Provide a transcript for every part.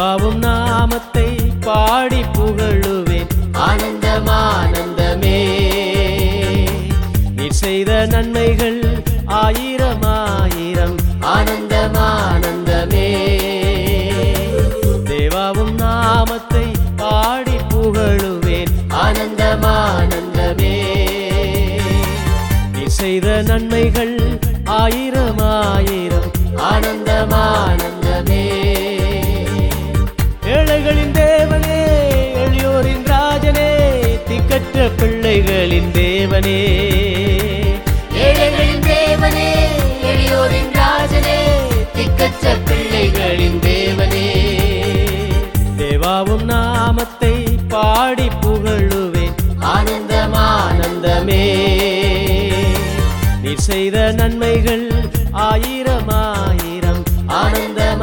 தேவாவும் நாமத்தை பாடி புகழுவேன். ஆனந்தம் ஆனந்தமே நீ செய்த நன்மைகள் ஆயிரம் ஆயிரம் ஆனந்தம் ஆனந்தமே தேவாவும் நாமத்தை பாடி புகழுவேன். ஆனந்தம் ஆனந்தமே நீ செய்த நன்மைகள் ஆயிரம் ஆயிரம் ஆனந்தம் பிள்ளைகளின் தேவனே. ஏழைகளின் தேவனே எளியோரின் ராஜனே திக்கற்ற பிள்ளைகளின் தேவனே. தேவாவும் நாமத்தை பாடி புகழுவேன். ஆனந்தம் ஆனந்தமே செய்த நன்மைகள் ஆயிரம் ஆயிரம். ஆனந்தமே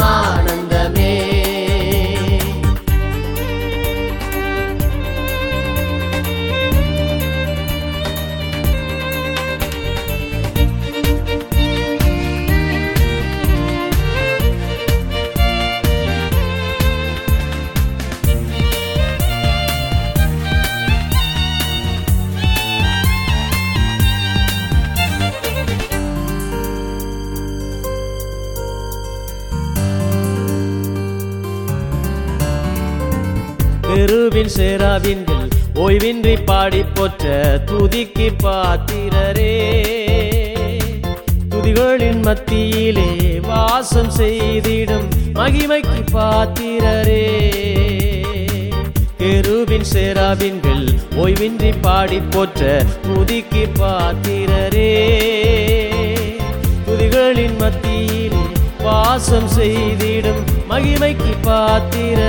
தெருவின் சேராவின்கள் ஓய்வின்றி பாடி போற்ற துதிக்கு பாத்திரரே. துதிகளின் மத்தியிலே வாசம் செய்திடும் மகிமைக்கு பாத்திரரே. கெருவின் சேராவின்கள் ஓய்வின்றி பாடி போற்ற துதிக்கு பாத்திரரே. துதிகளின் மத்தியிலே வாசம் செய்திடும் மகிமைக்கு பாத்திரரே.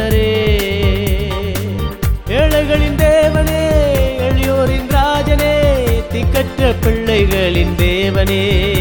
பிள்ளைகளின் தேவனே.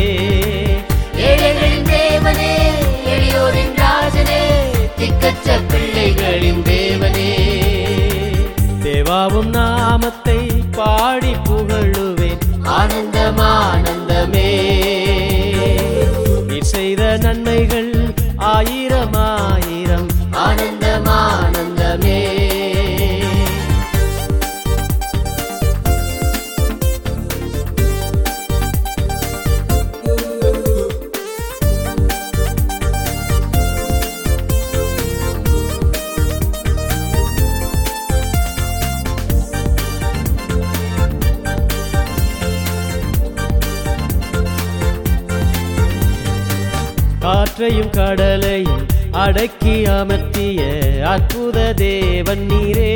காற்றையும் கடலையும் அடக்கி அமர்த்திய அற்புத தேவன் நீரே.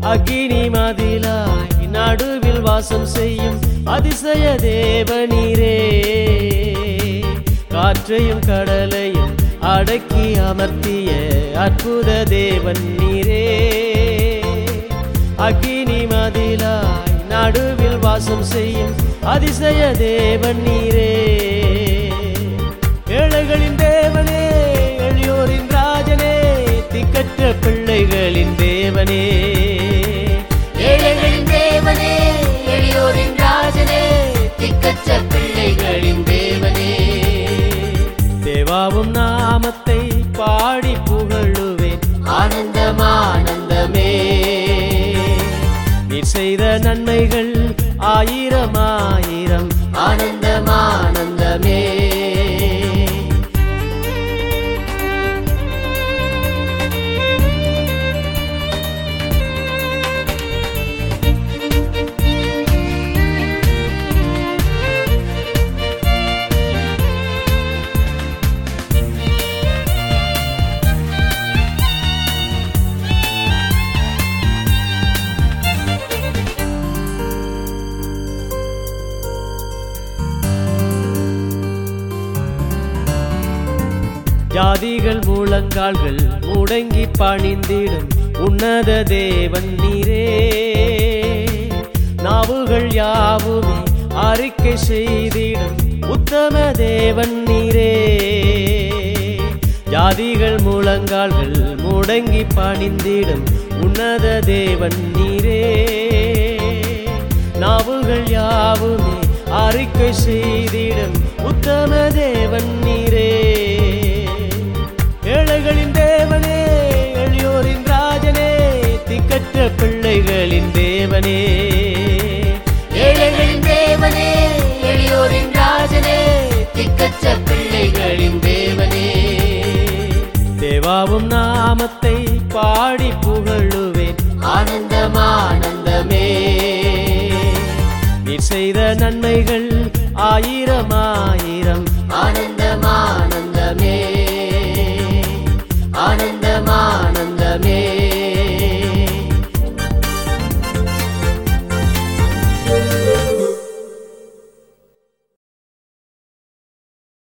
அக்கினி மதிலாய் நடுவில் வாசம் செய்யும் அதிசய தேவனீரே காற்றையும் கடலையும் அடக்கி அமர்த்திய அற்புத தேவன் நீரே. அக்கினி மதிலாய் நடுவில் வாசம் செய்யும் அதிசய தேவன் நீரே. பிள்ளைகளின் தேவனே. ஏழைகளின் தேவனே எளியோரின் ராஜனே திக்கற்ற பிள்ளைகளின் தேவனே. தேவாவும் நாமத்தை பாடி புகழுவேன். ஆனந்தம் ஆனந்தமே செய்த நன்மைகள் ஆயிரம் ஆயிரம். ஆனந்தம் ஆனந்தமே ஜாதிகள் முழங்கால்கள் முடங்கி பணிந்திடும் உன்னத தேவன் நீரே. நாவுகள் யாவுமே அறிக்கை செய்திடும் உத்தம தேவன் நீரே. ஜாதிகள் முழங்கால்கள் முடங்கி பணிந்திடும் உன்னத தேவன் நீரே. நாவுகள் யாவுமே அறிக்கை செய்திடும் உத்தம தேவன் நீரே. பெற்ற பிள்ளைகளின் தேவனே. ஏழைகளின் தேவனே எளியோரின் ராஜனே திக்கச்ச பிள்ளைகளின் தேவனே. தேவாவும் நாமத்தை பாடி புகழுவேன். ஆனந்தமானந்தமே. நீ செய்த நன்மைகள் ஆயிரம் ஆயிரம் ஆனந்தமானந்தமே. ஆனந்தமானந்த